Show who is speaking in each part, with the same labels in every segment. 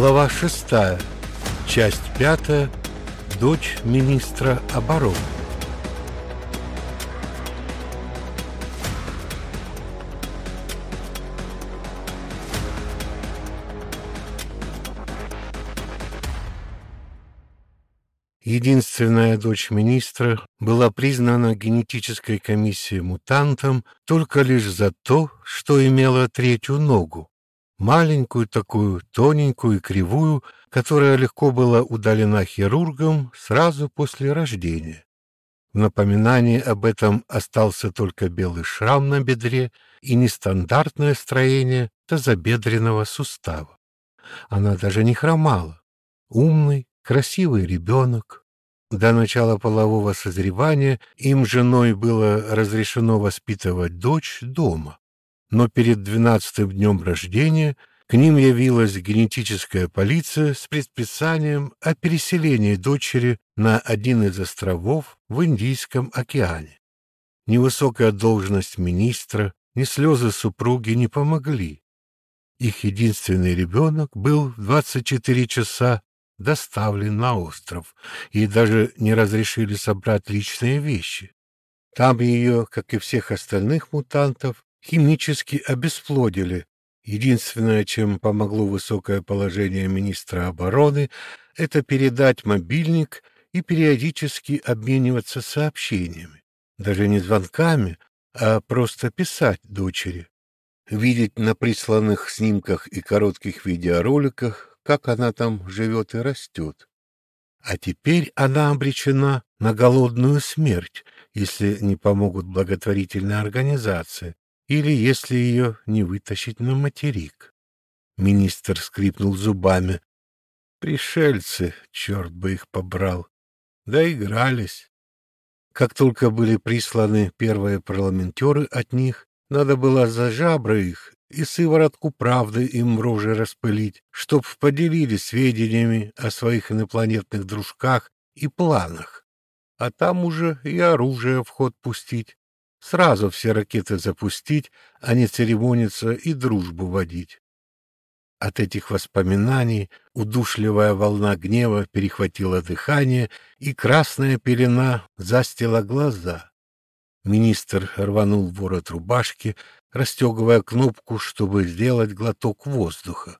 Speaker 1: Глава 6. Часть 5. Дочь министра обороны. Единственная дочь министра была признана генетической комиссией мутантом только лишь за то, что имела третью ногу маленькую такую, тоненькую и кривую, которая легко была удалена хирургом сразу после рождения. В напоминании об этом остался только белый шрам на бедре и нестандартное строение тазобедренного сустава. Она даже не хромала. Умный, красивый ребенок. До начала полового созревания им женой было разрешено воспитывать дочь дома но перед двенадцатым днем рождения к ним явилась генетическая полиция с предписанием о переселении дочери на один из островов в Индийском океане. Ни высокая должность министра, ни слезы супруги не помогли. Их единственный ребенок был в 24 часа доставлен на остров, и даже не разрешили собрать личные вещи. Там ее, как и всех остальных мутантов, химически обесплодили. Единственное, чем помогло высокое положение министра обороны, это передать мобильник и периодически обмениваться сообщениями. Даже не звонками, а просто писать дочери. Видеть на присланных снимках и коротких видеороликах, как она там живет и растет. А теперь она обречена на голодную смерть, если не помогут благотворительные организации, или если ее не вытащить на материк. Министр скрипнул зубами. Пришельцы, черт бы их побрал. Доигрались. Как только были присланы первые парламентеры от них, надо было за жабры их и сыворотку правды им в роже распылить, чтоб поделились сведениями о своих инопланетных дружках и планах. А там уже и оружие в ход пустить. Сразу все ракеты запустить, а не церемониться и дружбу водить. От этих воспоминаний удушливая волна гнева перехватила дыхание, и красная пелена застила глаза. Министр рванул ворот рубашки, расстегивая кнопку, чтобы сделать глоток воздуха.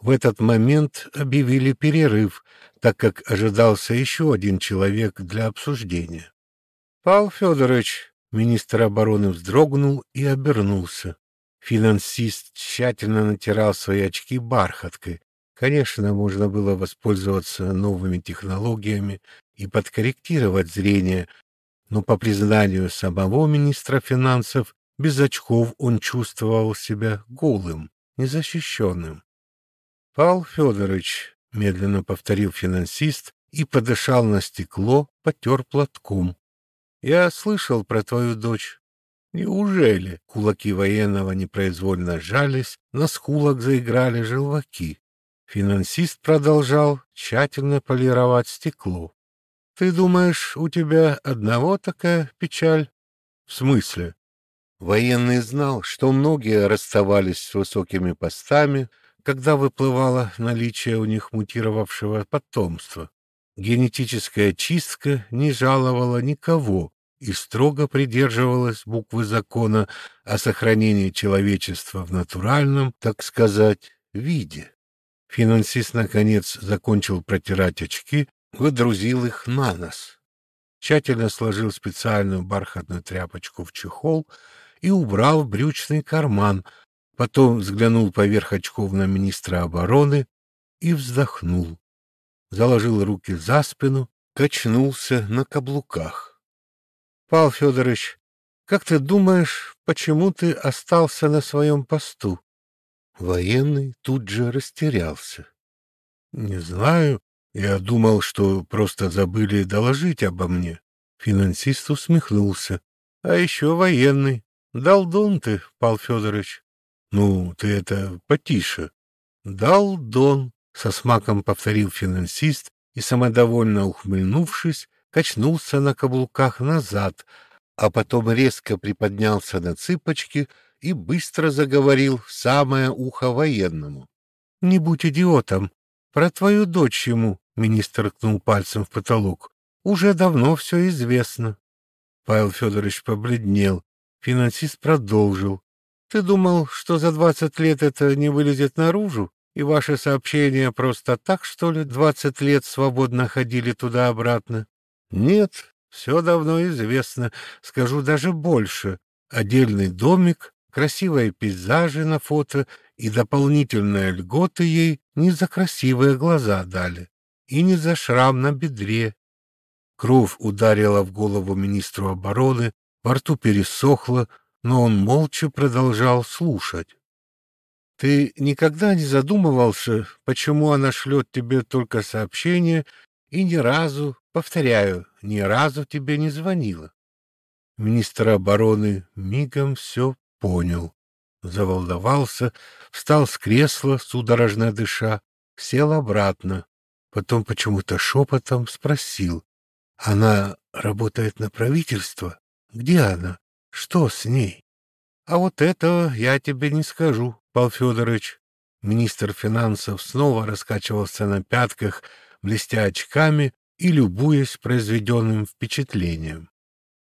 Speaker 1: В этот момент объявили перерыв, так как ожидался еще один человек для обсуждения. — Павел Федорович, Министр обороны вздрогнул и обернулся. Финансист тщательно натирал свои очки бархаткой. Конечно, можно было воспользоваться новыми технологиями и подкорректировать зрение, но по признанию самого министра финансов, без очков он чувствовал себя голым, незащищенным. — Павел Федорович, — медленно повторил финансист и подышал на стекло, потер платком. Я слышал про твою дочь. Неужели? Кулаки военного непроизвольно сжались, на скулах заиграли желваки. Финансист продолжал тщательно полировать стекло. Ты думаешь, у тебя одного такая печаль? В смысле? Военный знал, что многие расставались с высокими постами, когда выплывало наличие у них мутировавшего потомства. Генетическая чистка не жаловала никого, и строго придерживалась буквы закона о сохранении человечества в натуральном, так сказать, виде. Финансист, наконец, закончил протирать очки, выдрузил их на нос. Тщательно сложил специальную бархатную тряпочку в чехол и убрал в брючный карман, потом взглянул поверх очков на министра обороны и вздохнул. Заложил руки за спину, качнулся на каблуках. Павел Федорович, как ты думаешь, почему ты остался на своем посту? Военный тут же растерялся. Не знаю. Я думал, что просто забыли доложить обо мне. Финансист усмехнулся. А еще военный. Долдон ты, Павел Федорович. Ну, ты это потише. Долдон, со смаком повторил финансист и, самодовольно ухмыльнувшись, качнулся на каблуках назад, а потом резко приподнялся на цыпочки и быстро заговорил в самое ухо военному. Не будь идиотом. Про твою дочь ему, — министр ткнул пальцем в потолок, — уже давно все известно. Павел Федорович побледнел. Финансист продолжил. Ты думал, что за двадцать лет это не вылезет наружу? И ваши сообщения просто так, что ли, двадцать лет свободно ходили туда-обратно? Нет, все давно известно, скажу даже больше. Отдельный домик, красивые пейзажи на фото и дополнительные льготы ей не за красивые глаза дали, и не за шрам на бедре. Кровь ударила в голову министру обороны, во рту пересохло, но он молча продолжал слушать. Ты никогда не задумывался, почему она шлет тебе только сообщения и ни разу, повторяю, ни разу тебе не звонила? Министр обороны мигом все понял. Заволновался, встал с кресла, судорожно дыша, сел обратно. Потом почему-то шепотом спросил. Она работает на правительство? Где она? Что с ней? А вот этого я тебе не скажу, Павел Федорович. Министр финансов снова раскачивался на пятках, блестя очками и любуясь произведенным впечатлением.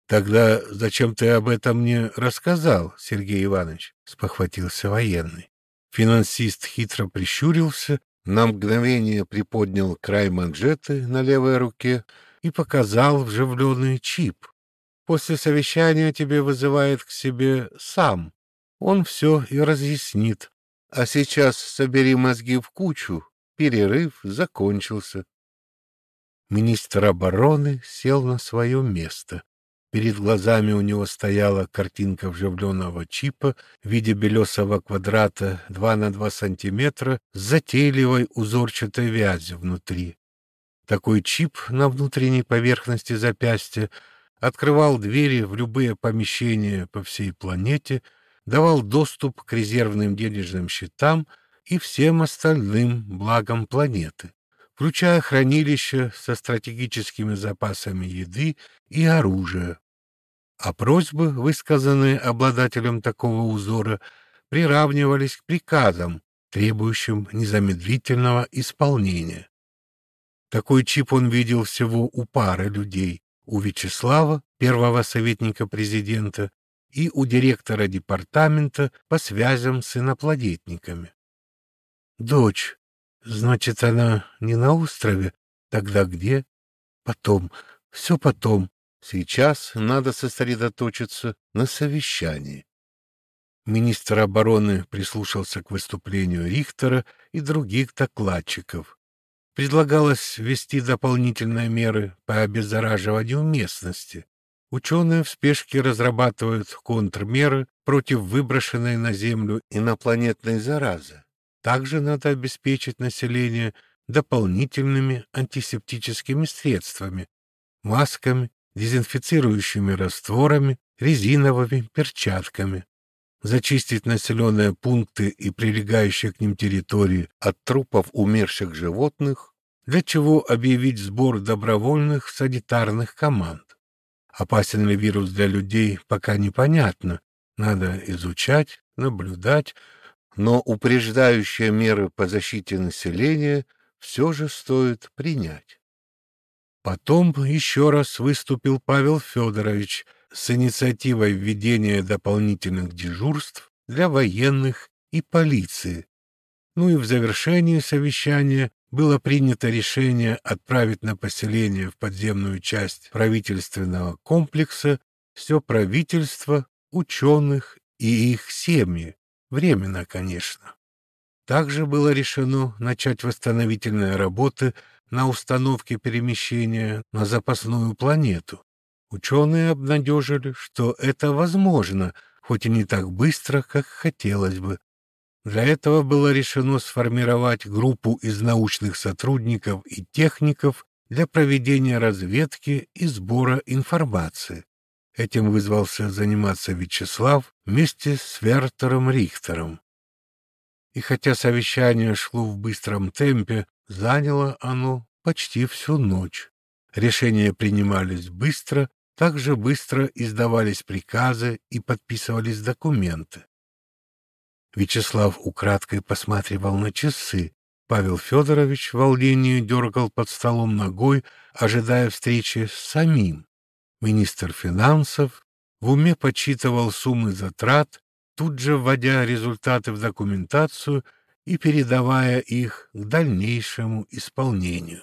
Speaker 1: Тогда зачем ты об этом мне рассказал, Сергей Иванович? спохватился военный. Финансист хитро прищурился, на мгновение приподнял край манжеты на левой руке и показал вживленный чип. После совещания тебе вызывает к себе сам, он все и разъяснит. А сейчас собери мозги в кучу. Перерыв закончился. Министр обороны сел на свое место. Перед глазами у него стояла картинка вживленного чипа в виде белесого квадрата 2 на 2 сантиметра с затейливой узорчатой вязью внутри. Такой чип на внутренней поверхности запястья открывал двери в любые помещения по всей планете — давал доступ к резервным денежным счетам и всем остальным благам планеты, включая хранилища со стратегическими запасами еды и оружия. А просьбы, высказанные обладателем такого узора, приравнивались к приказам, требующим незамедлительного исполнения. Такой чип он видел всего у пары людей, у Вячеслава, первого советника президента, и у директора департамента по связям с инопланетниками. Дочь. Значит, она не на острове? Тогда где? Потом. Все потом. Сейчас надо сосредоточиться на совещании. Министр обороны прислушался к выступлению Рихтера и других докладчиков. Предлагалось ввести дополнительные меры по обеззараживанию местности. Ученые в спешке разрабатывают контрмеры против выброшенной на Землю инопланетной заразы. Также надо обеспечить население дополнительными антисептическими средствами, масками, дезинфицирующими растворами, резиновыми перчатками, зачистить населенные пункты и прилегающие к ним территории от трупов умерших животных, для чего объявить сбор добровольных санитарных команд. Опасен ли вирус для людей, пока непонятно. Надо изучать, наблюдать, но упреждающие меры по защите населения все же стоит принять. Потом еще раз выступил Павел Федорович с инициативой введения дополнительных дежурств для военных и полиции. Ну и в завершении совещания было принято решение отправить на поселение в подземную часть правительственного комплекса все правительство, ученых и их семьи, временно, конечно. Также было решено начать восстановительные работы на установке перемещения на запасную планету. Ученые обнадежили, что это возможно, хоть и не так быстро, как хотелось бы. Для этого было решено сформировать группу из научных сотрудников и техников для проведения разведки и сбора информации. Этим вызвался заниматься Вячеслав вместе с Вертером Рихтером. И хотя совещание шло в быстром темпе, заняло оно почти всю ночь. Решения принимались быстро, также быстро издавались приказы и подписывались документы. Вячеслав украдкой посматривал на часы. Павел Федорович в волнении дергал под столом ногой, ожидая встречи с самим. Министр финансов в уме подсчитывал суммы затрат, тут же вводя результаты в документацию и передавая их к дальнейшему исполнению.